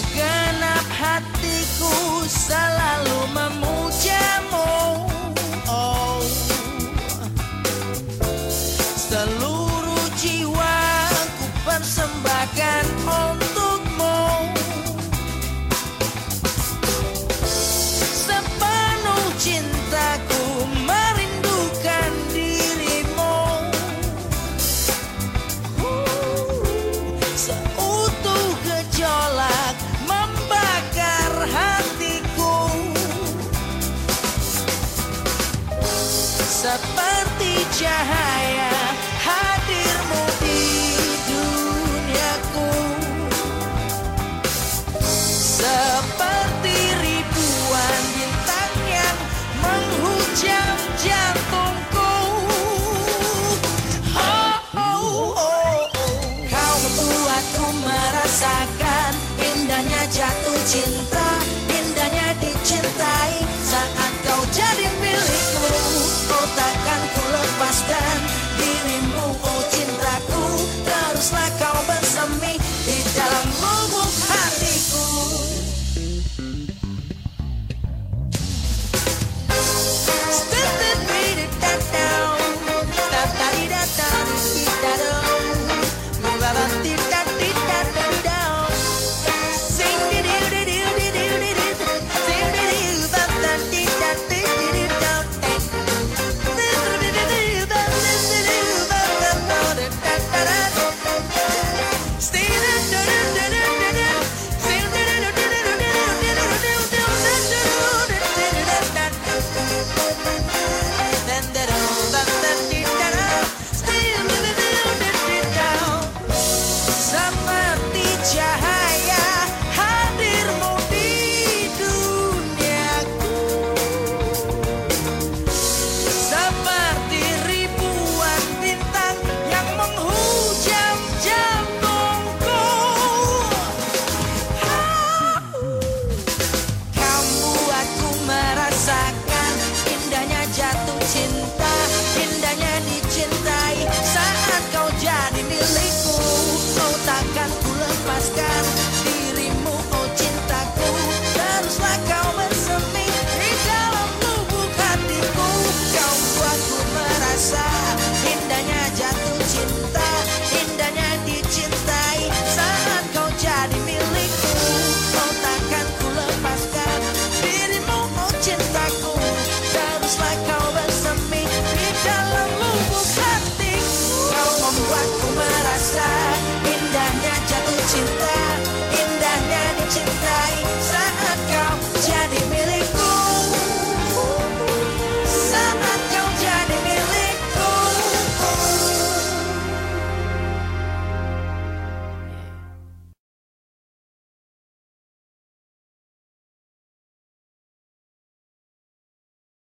Segenap hatiku selalu memujamu. Oh. Selalu seperti cahaya hadirmu di duniaku seperti ribuan bintang yang menghujam jantungku oh, oh, oh, oh. kau membuatku merasakan you